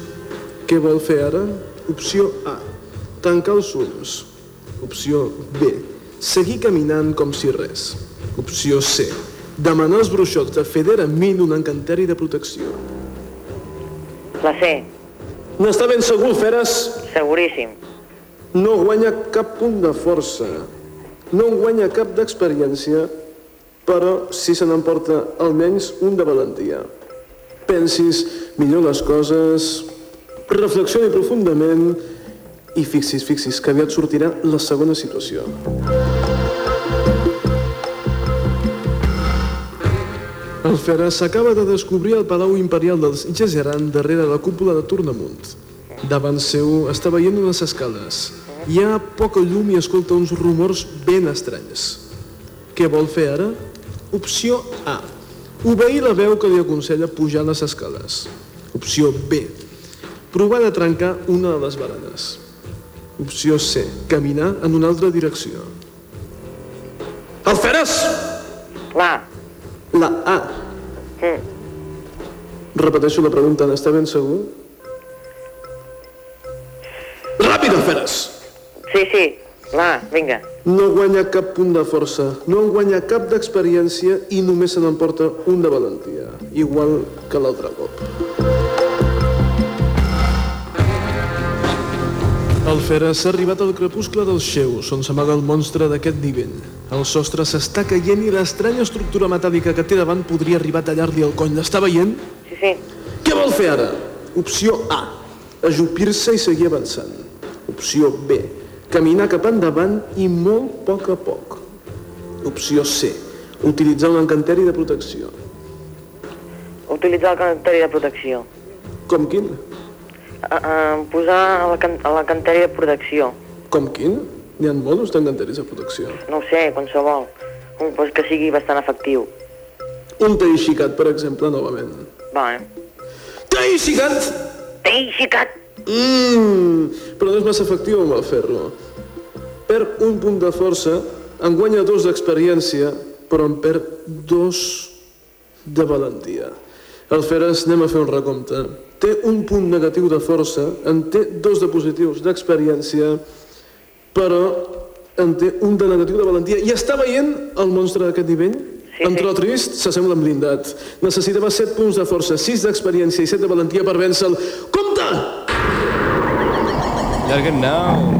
Què vol fer ara? Opció A. Tancar els ulls. Opció B. Seguir caminant com si res. Opció C. Demanar als bruixots de Federa Min un encanteri de protecció. La C. N'està ben segur, Feres? Seguríssim. No guanya cap punt de força. No en guanya cap d'experiència, però sí se n'emporta almenys un de valentia. Pensis millor les coses, reflexioni profundament i fixis, fixis, que aviat sortirà la segona situació. El Fera s'acaba de descobrir el Palau Imperial dels Gesseran darrere la cúpula de Tornamunt. Davant seu està veient unes escales. Hi ha poca llum i escolta uns rumors ben estranys. Què vol fer ara? Opció A. Obeir la veu que li aconsella pujar les escales. Opció B. Provar de trencar una de les baranes. Opció C. Caminar en una altra direcció. El Feres! La. La A. Mm. Repeteixo la pregunta, n'està ben segur? Ràpid, el Feres! Sí, sí. La, vinga. No guanya cap punt de força, no en guanya cap d'experiència i només se n'emporta un de valentia, igual que l'altre cop. El Fera s'ha arribat al crepuscle dels xeus, on s'amaga el monstre d'aquest nivell. El sostre s'està caient i l'estranya estructura metàl·lica que té davant podria arribar a tallar-li el coll. L'està veient? Sí, sí. Què vol fer ara? Opció A. Ajupir-se i seguir avançant. Opció B. Caminar cap endavant i molt a poc a poc. Opció C. Utilitzar un encanteri de protecció. Utilitzar el canteri de protecció. Com quin? Uh, uh, posar a la, can a la canteri de protecció. Com quin? N'hi ha molts d'encanteris de protecció. No ho sé, qualsevol. Un pues, que sigui bastant efectiu. Un teixicat, per exemple, novament. Va, eh? Teixicat! Teixicat! Mmm, però no és massa efectiu amb el ferro. Perd un punt de força, en guanya dos d'experiència, però en perd dos de valentia. El Feres, anem a fer un recompte. Té un punt negatiu de força, en té dos de positius d'experiència, però en té un de negatiu de valentia. I està veient el monstre d'aquest nivell? Sí, en tro trist s'assembla amb blindat. Necessitava 7 punts de força, 6 d'experiència i 7 de valentia per vèncer-el. Compte! Llarguen now.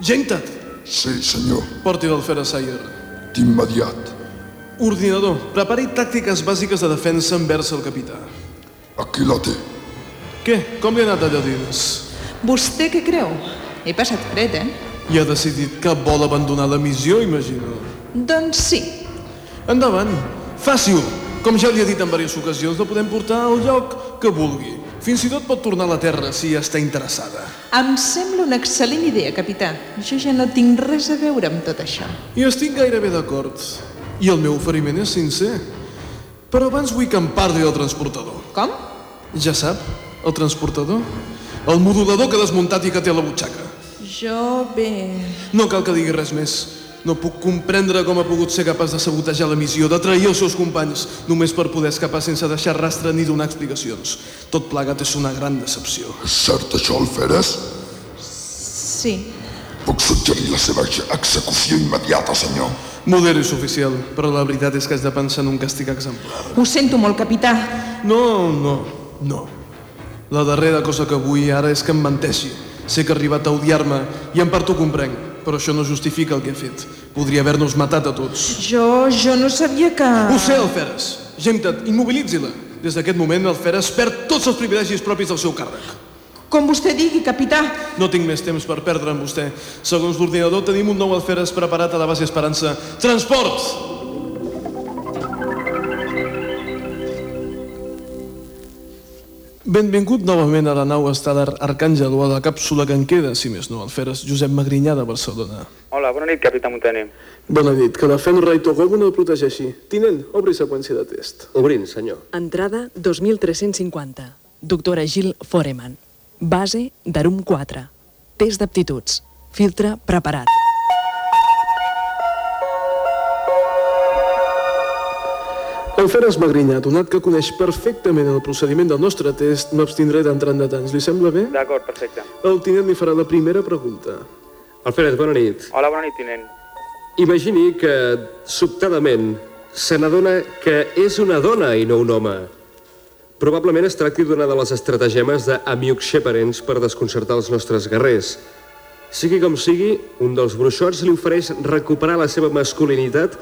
Gentat, Sí, senyor. porti del Fera Sayer. D'immediat. Ordinador, prepari tàctiques bàsiques de defensa envers el capità. Aquí la té. Què? Com li ha anat allà dins? Vostè què creu? He passat fred, eh? I ha decidit que vol abandonar la missió, imagino. Doncs sí. Endavant, faci-ho. Com ja li he dit en diverses ocasions, la podem portar al lloc que vulgui. Fins i tot pot tornar a la Terra si està interessada. Em sembla una excel·lent idea, capità. Jo ja no tinc res a veure amb tot això. I estic gairebé d'acord. I el meu oferiment és sincer. Però abans vull que em parli del transportador. Com? Ja sap, el transportador? El modulador que ha desmuntat i que té a la butxaca. Jo bé... No cal que digui res més. No puc comprendre com ha pogut ser capaç de sabotejar la missió, de trair els seus companys, només per poder escapar sense deixar rastre ni donar explicacions. Tot plegat és una gran decepció. És cert això, Alferes? Sí. Puc suggerir la seva ex- execució immediata, senyor. Modero és oficial, però la veritat és que has de pensar en un càstig exemplar. Ho sento molt, capità. No, no, no. La darrera cosa que vull ara és que em menteixi. Sé que ha arribat a odiar-me i en part ho comprenc, però això no justifica el que he fet. Podria haver-nos matat a tots. Jo, jo no sabia que... Ho sé, Alferes. Gemtat, immobilitzi-la. Des d'aquest moment, Alferes perd tots els privilegis propis del seu càrrec. Com vostè digui, capità. No tinc més temps per perdre amb vostè. Segons l'ordinador, tenim un nou Alferes preparat a la base Esperança. Transport! Benvingut novament a la nau estel·lar Arcàngel o a la càpsula que en queda, si més no, Alferes Josep Magrinyà de Barcelona. Hola, bona nit, capità Montaner. Bona nit, que la Fenra i Togogo no el protegeixi. Tinent, obri seqüència de test. Obrint, senyor. Entrada 2350. Doctora Gil Foreman. Base d'Arum 4. Test d'aptituds. Filtre preparat. Alferes Magrinyà, donat que coneix perfectament el procediment del nostre test, m'abstindré d'entrar en detalls. Li sembla bé? D'acord, perfecte. El tinent li farà la primera pregunta. Alferes, bona nit. Hola, bona nit, tinent. Imagini que, sobtadament, se n'adona que és una dona i no un home. Probablement es tracti d'una de les estratagemes d'Amiuk Sheparens per desconcertar els nostres guerrers. Sigui com sigui, un dels bruixots li ofereix recuperar la seva masculinitat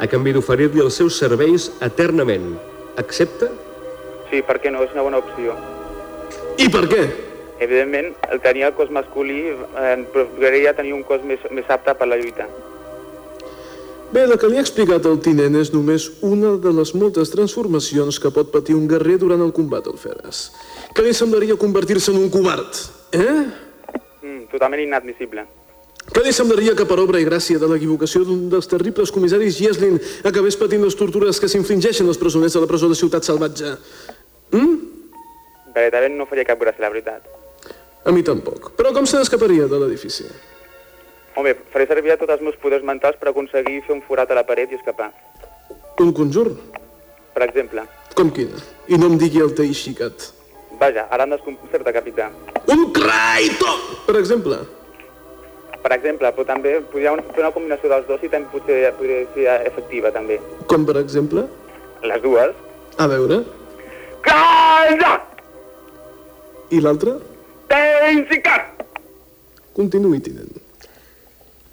a canvi d'oferir-li els seus serveis eternament. Accepta? Sí, per què no? És una bona opció. I per què? Evidentment, el tenir el cos masculí eh, procuraria tenir un cos més, més apte per la lluita. Bé, el que li ha explicat el tinent és només una de les moltes transformacions que pot patir un guerrer durant el combat al Feres. Què li semblaria convertir-se en un covard? Eh? Mm, totalment inadmissible. Què li semblaria que per obra i gràcia de l'equivocació d'un dels terribles comissaris Gieslin acabés patint les tortures que s'infligeixen als presoners de la presó de Ciutat Salvatge? Mm? Veritablement no faria cap gràcia, la veritat. A mi tampoc. Però com se n'escaparia de l'edifici? Home, faré servir tots els meus poders mentals per aconseguir fer un forat a la paret i escapar. Un conjur? Per exemple. Com quin? I no em digui el teixicat. Vaja, ara em desconcerta, capità. Un craito! Per exemple. Per exemple, però també podria fer una combinació dels dos i també potser podria ser efectiva, també. Com per exemple? Les dues. A veure. Calla! I l'altre? Tensicat! Continuï, tinent.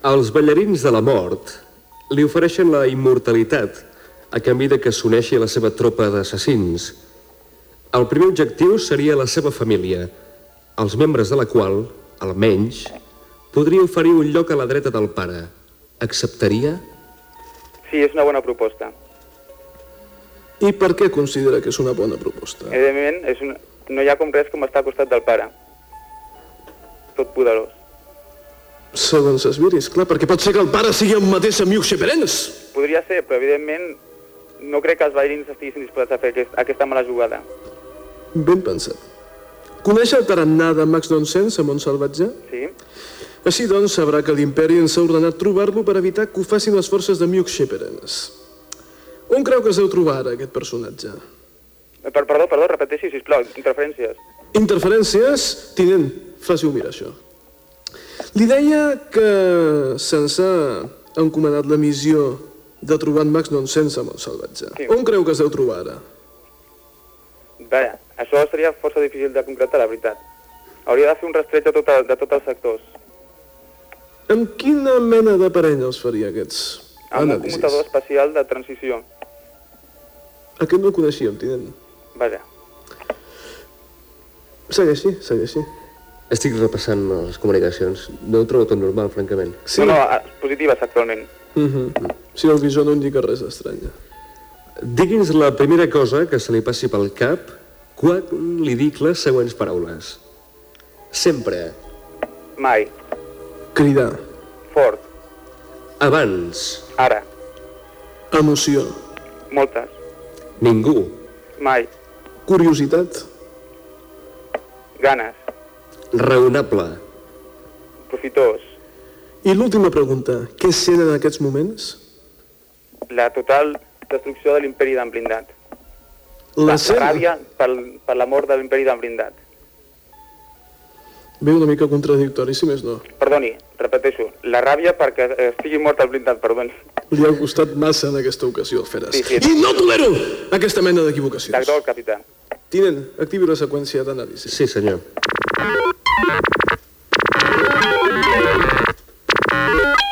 Els ballarins de la mort li ofereixen la immortalitat a canvi de que s'uneixi a la seva tropa d'assassins. El primer objectiu seria la seva família, els membres de la qual, almenys, podria oferir un lloc a la dreta del pare. Acceptaria? Sí, és una bona proposta. I per què considera que és una bona proposta? Evidentment, és un... no hi ha com res com estar al costat del pare. Tot poderós. Segons es miris, clar, perquè pot ser que el pare sigui el mateix amic Xeperens. Podria ser, però evidentment no crec que els ballarins estiguessin disposats a fer aquest, aquesta mala jugada. Ben pensat. Coneix el tarannà de Max Nonsens a Montsalvatge? Sí? Així doncs sabrà que l'imperi ens ha ordenat trobar-lo per evitar que ho facin les forces de Miuk Sheperens. On creu que es deu trobar ara aquest personatge? Eh, Per, perdó, perdó, repeteixi, sisplau, interferències. Interferències? Tinent, faci-ho mirar, això. Li deia que se'ns ha encomanat la missió de trobar en Max Nonsens a Montsalvatge. Sí. On creu que es deu trobar ara? Vaja, això seria força difícil de concretar, la veritat. Hauria de fer un rastreig de, tot, de tots els sectors. Amb quina mena d'aparell els faria aquests Amb un anàlisis? commutador especial de transició. Aquest no el coneixíem, tinent. Vaja. Segueixi, segueixi. Estic repassant les comunicacions. No ho trobo tot normal, francament. Sí. No, no, ah, positives actualment. Mm -hmm. Si el visor no indica res estrany. Digui'ns la primera cosa que se li passi pel cap quan li dic les següents paraules. Sempre. Mai. Cridar. Fort. Abans. Ara. Emoció. Moltes. Ningú. Mai. Curiositat. Ganes. Raonable. Profitós. I l'última pregunta. Què sent en aquests moments? La total destrucció de l'imperi d'en blindat. La La, la ràbia per, per la mort de l'imperi d'en blindat. Ve una mica contradictori, si més no. Perdoni, repeteixo, la ràbia perquè eh, estigui mort el blindat, perdoni. Li ha costat massa en aquesta ocasió, Feres. Sí, sí. I no tolero aquesta mena d'equivocacions. D'acord, capità. Tinent, activi la seqüència d'anàlisi. Sí, senyor.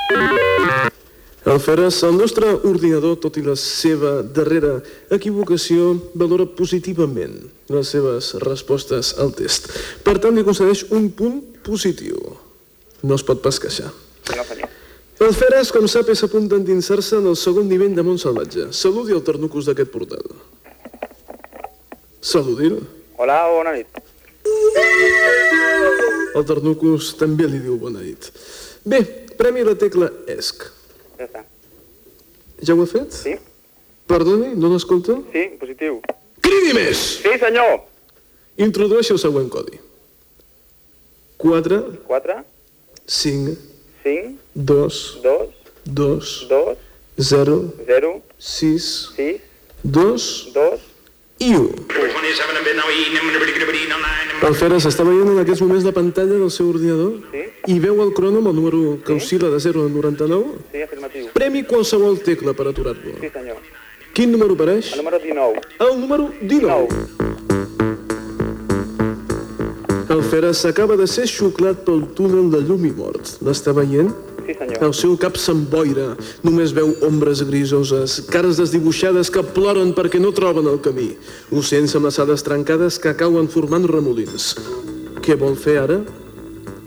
Alferes, el nostre ordinador, tot i la seva darrera equivocació, valora positivament les seves respostes al test. Per tant, li concedeix un punt positiu. No es pot pas queixar. No, senyor. Alferes, com sap, és a punt d'endinsar-se en el segon nivell de Montsalvatge. Saludi el ternucus d'aquest portal. Saludi'l. Hola, bona nit. El ternucus també li diu bona nit. Bé, premi la tecla ESC. Ja està. Ja ho ha fet? Sí. Perdoni, no l'escolta? Sí, positiu. Cridi més! Sí, senyor. Introdueixi el següent codi. 4, 4, 5, 5, 2, 2, 2, 2, 0, 0, 6, 6, 2 2 i 1. 27 and been now eating, and everybody gonna be eating online. El Feres està veient en aquests moments la pantalla del seu ordinador Sí. i veu el crono amb el número que oscil·la de 0 a 99. Sí, afirmatiu. Premi qualsevol tecla per aturar-lo. Sí, senyor. Quin número apareix? El número 19. El número 19. El Feres s'acaba de ser xuclat pel túnel de llum i mort. L'està veient? Sí, senyor. El seu cap s'emboira, només veu ombres grisoses, cares desdibuixades que ploren perquè no troben el camí, ocells amb les ales trencades que cauen formant remolins. Què vol fer ara?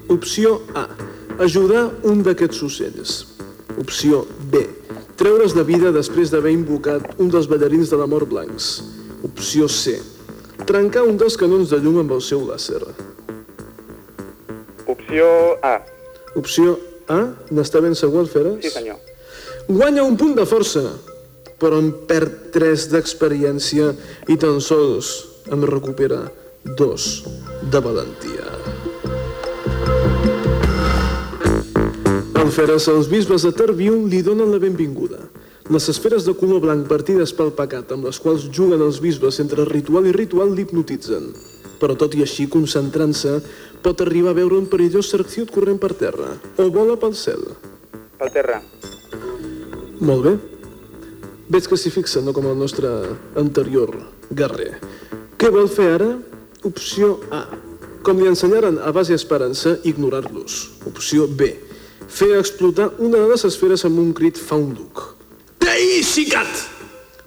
Opció A. Ajudar un d'aquests ocells. Opció B. Treure's la vida després d'haver invocat un dels ballarins de la mort blancs. Opció C. Trencar un dels canons de llum amb el seu làser. Opció A. Opció A. N'està ben segur el Feres? Sí, senyor. Guanya un punt de força, però en perd 3 d'experiència i tan sols en recupera 2 de valentia. El Feres, els bisbes de Terbium li donen la benvinguda. Les esferes de color blanc partides pel pecat amb les quals juguen els bisbes entre ritual i ritual l'hipnotitzen. Però tot i així, concentrant-se, pot arribar a veure un perillós cerciut corrent per terra o vola pel cel. Pel terra. Molt bé. Veig que s'hi fixa, no com el nostre anterior guerrer. Què vol fer ara? Opció A. Com li ensenyaren a base esperança, ignorar-los. Opció B. Fer explotar una de les esferes amb un crit faunduc. Tei, xicat!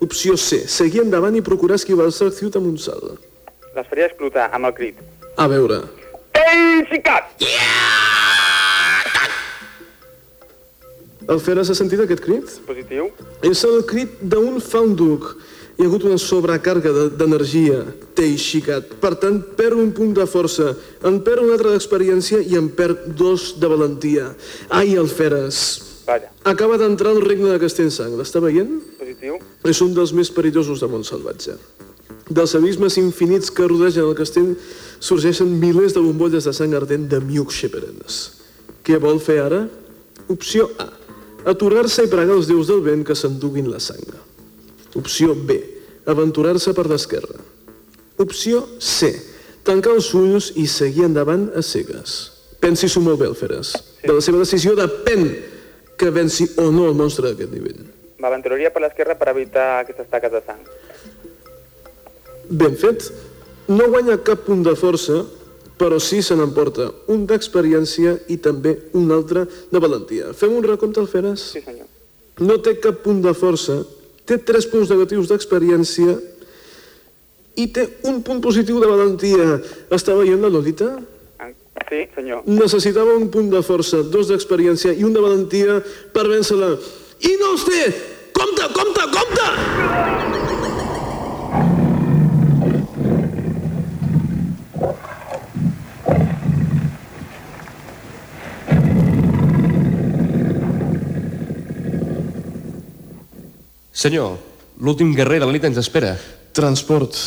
Opció C. Seguir endavant i procurar esquivar el Sarciut amb un salt. Les faria explotar amb el crit. A veure. Ei, xicat! El Feres ha sentit aquest crit? Positiu. És el crit d'un faunduc. Hi ha hagut una sobrecàrrega de- d'energia, té xicat. Per tant, perd un punt de força, en perd un altre d'experiència i en perd dos de valentia. Ai, el Feres. Vaja. Acaba d'entrar al regne de Castellsang. L'està veient? Positiu. És un dels més perillosos de Montsalvatge. Dels abismes infinits que rodegen el castell sorgeixen milers de bombolles de sang ardent de miuc xeperenes. Què vol fer ara? Opció A. Aturar-se i pregar als déus del vent que s'enduguin la sang. Opció B. Aventurar-se per l'esquerra. Opció C. Tancar els ulls i seguir endavant a cegues. Pensi-s'ho molt bé, Alferes. De la seva decisió depèn que venci o no el monstre d'aquest nivell. M'aventuraria per l'esquerra per evitar aquestes taques de sang. Ben fet. No guanya cap punt de força, però sí se n'emporta un d'experiència i també un altre de valentia. Fem un recompte, Alferes? Sí, senyor. No té cap punt de força, té tres punts negatius d'experiència i té un punt positiu de valentia. Està veient la Lolita? Sí, senyor. Necessitava un punt de força, dos d'experiència i un de valentia per vèncer-la. I no els té! Compte, compte, compte! Senyor, l'últim guerrer de la nit ens espera. Transport.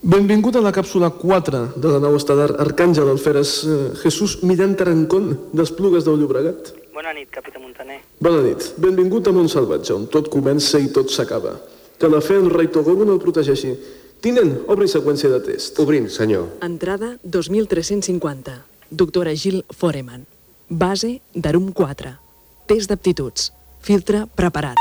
Benvingut a la càpsula 4 de la nau estel·lar Arcàngel Alferes. Eh, Jesús Millán Tarancón, d'Esplugues del Llobregat. Bona nit, capità Montaner. Bona nit. Benvingut a Montsalvatge, on tot comença i tot s'acaba. Que la fe en rei Togobo no el protegeixi. Tinent, obri seqüència de test. Obrint, senyor. Entrada 2350. Doctora Gil Foreman. Base d'Arum 4. Test d'aptituds. Filtre preparat.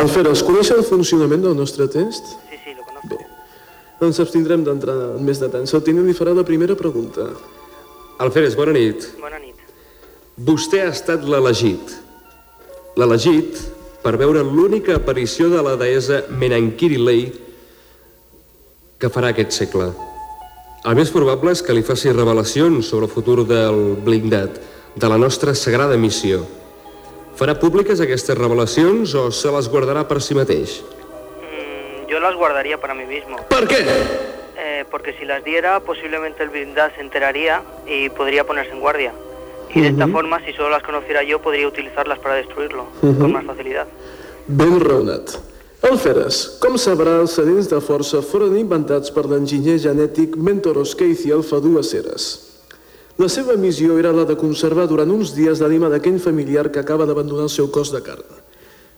Alferes, coneix el funcionament del nostre test? Sí, sí, lo conozco. Bé. Ens abstindrem d'entrar en més detalls. El tinent li farà la primera pregunta. Alferes, bona nit. Bona nit. Vostè ha estat l'elegit. L'elegit per veure l'única aparició de la deessa Menankiri Lei que farà aquest segle. El més probable és que li faci revelacions sobre el futur del blindat, de la nostra sagrada missió. Farà públiques aquestes revelacions o se les guardarà per si mateix? Mm, yo las guardaría para mí mismo. ¿Por qué? Eh, porque si las diera, posiblemente el blindad se enteraría y podría ponerse en guardia. Y de esta Ujú. forma, si solo las conociera yo, podría utilizarlas para destruirlo Ujú. con más facilidad. Ben raonat. Alferes, com sabrà, els sedents de força foren inventats per l'enginyer genètic Mentoros Casey Alfa Ceres. La seva missió era la de conservar durant uns dies l'ànima d'aquell familiar que acaba d'abandonar el seu cos de carn.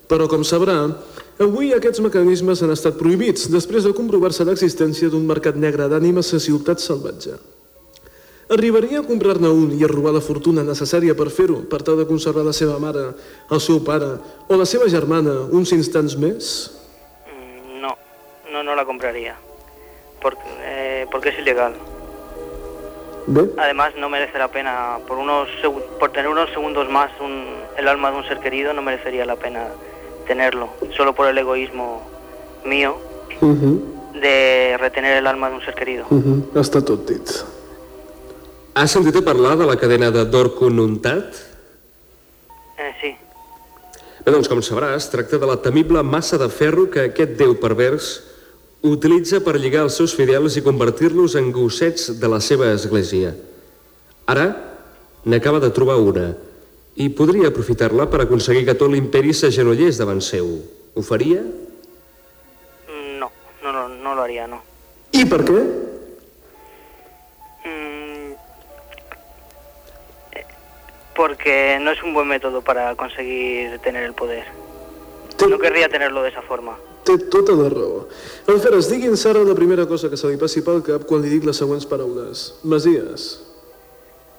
Però, com sabrà, avui aquests mecanismes han estat prohibits després de comprovar-se l'existència d'un mercat negre d'ànimes a ciutat salvatge. Arribaria a comprar-ne un i a robar la fortuna necessària per fer-ho, per tal de conservar la seva mare, el seu pare o la seva germana uns instants més? Mm, No, no, no la compraría. Porque, eh, porque es ilegal. ¿Ve? Además, no merece la pena, por, unos, por tener unos segundos más un- el alma de un ser querido, no merecería la pena tenerlo. Solo por el egoísmo mío Uh -huh. de retener el alma de un ser querido. Uh -huh. Està tot dit. Has sentit a parlar de la cadena de Dorkun Untat? Eh, sí, Bé, doncs, com sabràs, tracta de la temible massa de ferro que aquest déu pervers utilitza per lligar els seus fidels i convertir-los en gossets de la seva església. Ara n'acaba de trobar una i podria aprofitar-la per aconseguir que tot l'imperi s'agenollés davant seu. Ho faria? No, no, no, no lo haría, no. I per què? Porque no es un buen método para conseguir tener el poder. No querría tenerlo de esa forma. Té tota la raó. Alferes, digui'ns ara la primera cosa que se li passi pel cap quan li dic les següents paraules. Masies.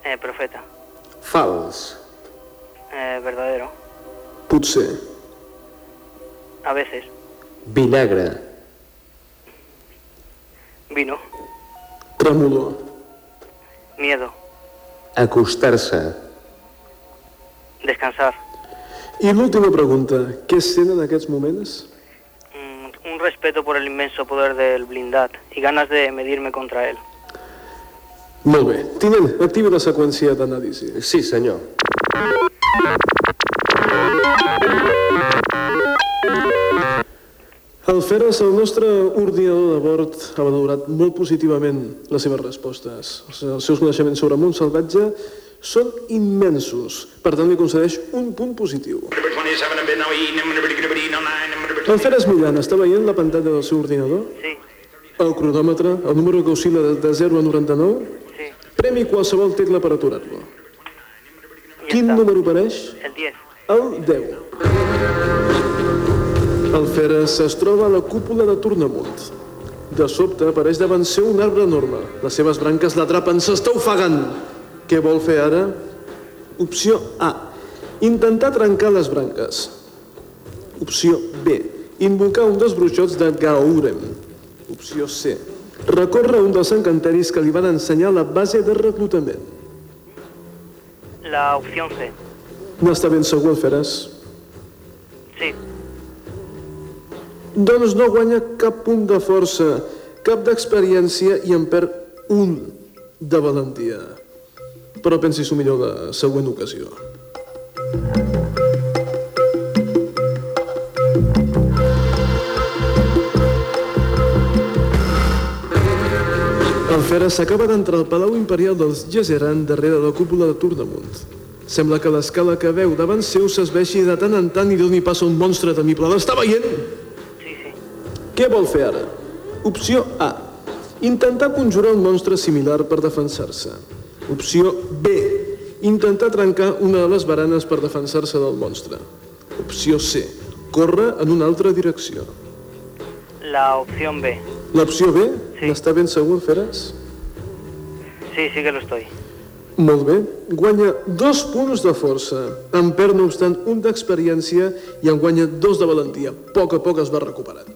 Eh, profeta. Fals. Eh, verdadero. Potser. A veces. Vinagre. Vino. Tremolor. Miedo. Acostar-se. Descansar. I l'última pregunta. Què sent en aquests moments? Mm, un respeto por el inmenso poder del blindat y ganas de medirme contra él. Molt bé. Tinent, activi la seqüència d'anàlisi. Sí, senyor. Alferes, el nostre ordinador de bord ha valorat molt positivament les seves respostes. Els els seus coneixements sobre món salvatge són immensos. Per tant, li concedeix un punt positiu. Alferes Millan, està veient la pantalla del seu ordinador? Sí. El cronòmetre, el número que oscil·la de, de 0 a 99? Sí. Premi qualsevol tecla per aturar-lo. Quin número apareix? El 10. El 10. El Feres es troba a la cúpula de Tornamunt. De sobte apareix davant seu un arbre enorme. Les seves branques l'atrapen, s'està ofegant. Què vol fer ara? Opció A. Intentar trencar les branques. Opció B. Invocar un dels bruixots de Gaurem. Opció C. Recorre un dels encanteris que li van ensenyar la base de reclutament. La opción C. N'està ben segur el Feres? Sí. Doncs no guanya cap punt de força, cap d'experiència i en perd un de valentia. Però pensi-s'ho millor la següent ocasió. El Feres s'acaba d'entrar al Palau Imperial dels Gesseran darrere la cúpula de Tornamunt. Sembla que l'escala que veu davant seu s'esveixi de tant en tant i doni pas a un monstre temible. L'està veient? Què vol fer ara? Opció A. Intentar conjurar un monstre similar per defensar-se. Opció B. Intentar trencar una de les baranes per defensar-se del monstre. Opció C. Córrer en una altra direcció. La opción B. L'opció B? N'està ben segur, Feres? Sí, sí que lo estoy. Molt bé. Guanya dos punts de força. En perd, no obstant, un d'experiència i en guanya dos de valentia. A poc a poc es va recuperant.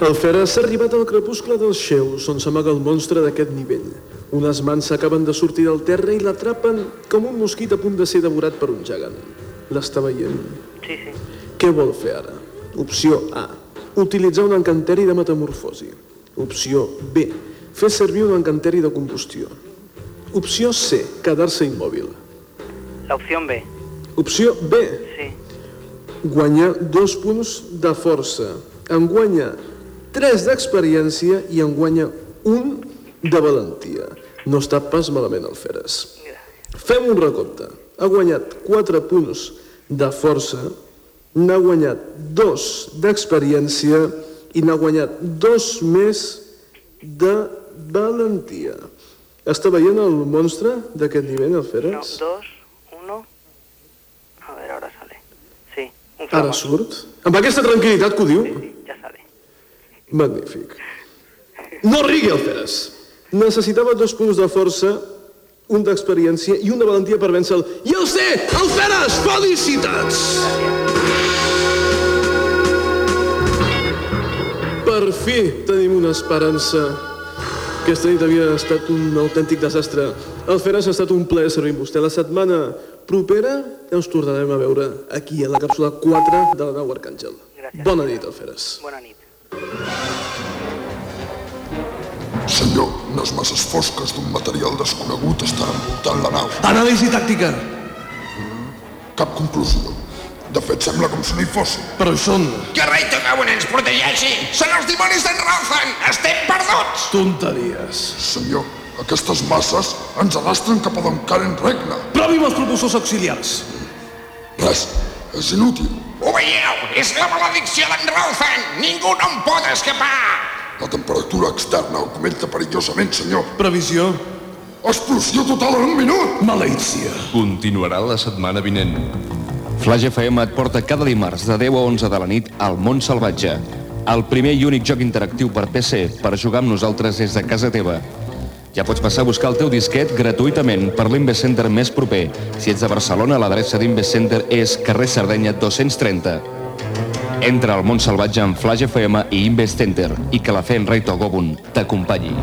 El Feres s'ha arribat al crepuscle dels xeus, on s'amaga el monstre d'aquest nivell. Unes mans s'acaben de sortir del terra i l'atrapen com un mosquit a punt de ser devorat per un gegant. L'està veient? Sí, sí. Què vol fer ara? Opció A. Utilitzar un encanteri de metamorfosi. Opció B. Fer servir un encanteri de combustió. Opció C. Quedar-se immòbil. La opción B. Opció B. Sí. Guanyar dos punts de força. En guanya tres d'experiència i en guanya un de valentia. No està pas malament el Feres. Fem un recompte. Ha guanyat 4 punts de força, n'ha guanyat 2 d'experiència i n'ha guanyat 2 més de valentia. Està veient el monstre d'aquest nivell, el Feres? No, dos, uno. A ver, ahora sale. Sí, un Ara famoso. surt? Amb aquesta tranquil·litat que ho diu? Ya sale. Magnífic. No rigui el Feres. Necessitava dos punts de força, un d'experiència i un de valentia per vèncer-lo. I el sé! El Feres! Felicitats! Per fi tenim una esperança. Aquesta nit havia estat un autèntic desastre. El Feres ha estat un plaer servir amb vostè. La setmana propera ens tornarem a veure aquí, a la càpsula 4 de la nau Arcàngel. Bona nit, el Feres. Bona nit. Senyor, unes masses fosques d'un material desconegut estan envoltant la nau. Anàlisi tàctica. Cap conclusió. De fet, sembla com si no hi fossin. Però hi són. Que rei Togaun ens protegeixi! Són els dimonis d'en Ralphan! Estem perduts! Tonteries. Senyor, aquestes masses ens arrastren cap a d'on Karen regna. Provi amb els propulsors auxiliars. Res, és inútil. Ho veieu? És la maledicció d'en Ralphan! Ningú no en pot escapar! La temperatura externa augmenta perillosament, senyor. Previsió. Explosió total en un minut! Maleïcia. Continuarà la setmana vinent. Flash FM et porta cada dimarts de 10 a 11 de la nit al món salvatge. El primer i únic joc interactiu per PC per jugar amb nosaltres des de casa teva. Ja pots passar a buscar el teu disquet gratuïtament per l'Invest Center més proper. Si ets de Barcelona, l'adreça d'Invest Center és carrer Sardenya 230. Entra al món salvatge amb Flash FM i Invest Center i que la fe en Rei Togobun t'acompanyi.